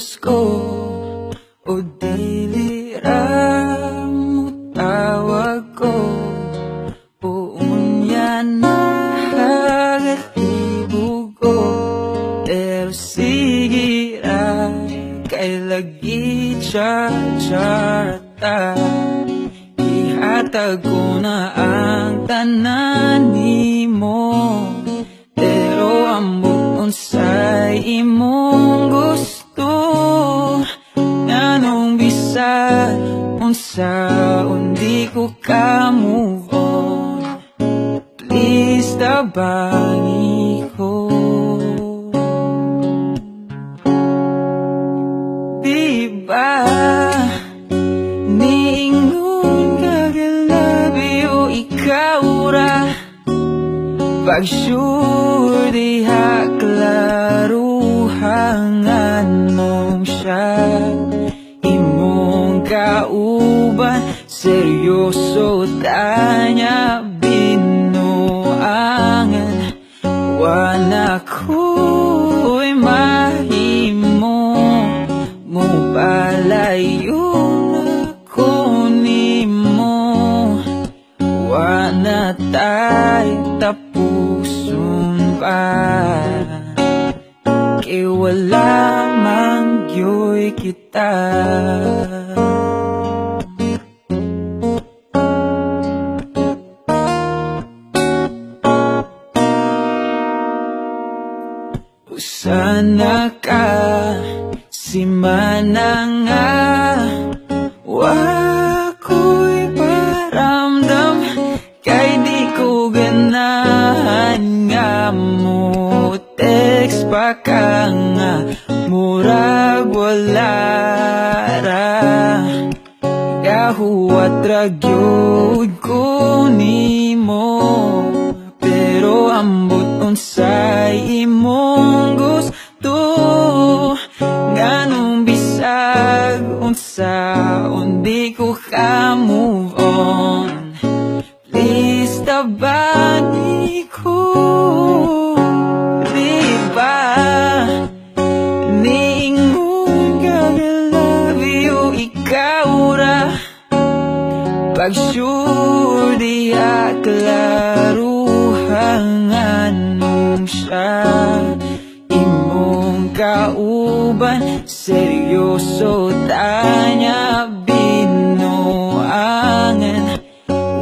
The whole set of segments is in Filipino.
Diyos ko O dili ra mo tawag ko. O unya na hagatibog ko Pero sige ra Kay lagi charata Ihatag ko na ang tanan nimo Pero ambot unsay imong gusto Nganong bisa unsa undi ko ka move on Please tabangi ko. Diba? Niingon kagalabi o ikaw ra? Pag sure diha klaruhangan seryoso tanya binuangan. Wana ko'y mahimo mo palayo na ko nimo. Wana tay tapusun pa. Kay wala gyoy kita Usana ka si mananga Wako'y paramdam Kay di ko ganahan nga mo Text pa ka nga Murag wala ra. Kahuwat ra gyud ko nimo Pero ambot unsay imong gusto. Nganong bisag unsa undi ko ka move on. Please tabani ko. Diba Niingon kagalabi o ikaw ra. Pag sure diha klaruhangan siya Imong kauban seryoso tanya binuangan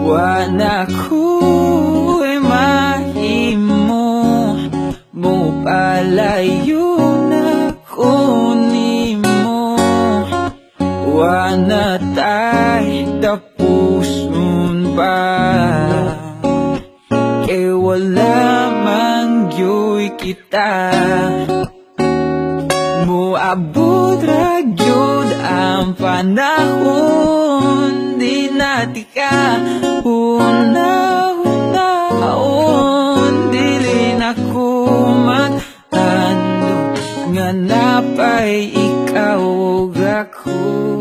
Wana ko'y mahimo mo palayo na ko nimo Wana tay tapusun pa kita. Muabot ra gyud ang panahon. Di natika Una-unaon Dili na ko matando Nga napay ikaw ako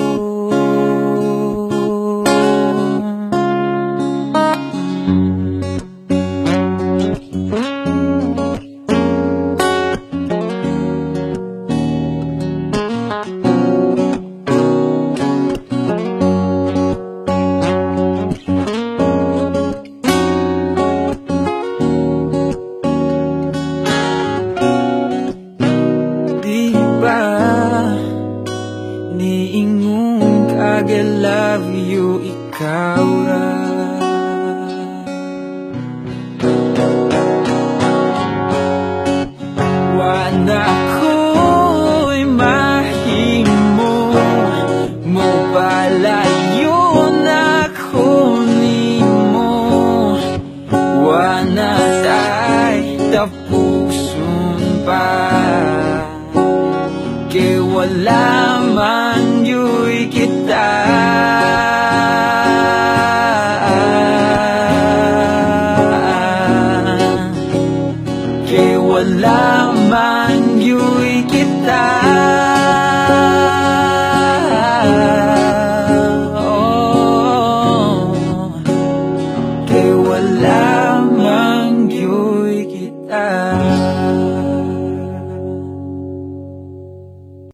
tanong Kag I love you, ikaw ah. Wala ko'y mahimo Mo palayo na kunimo Wala sa'y tapos wala man yuwi kita.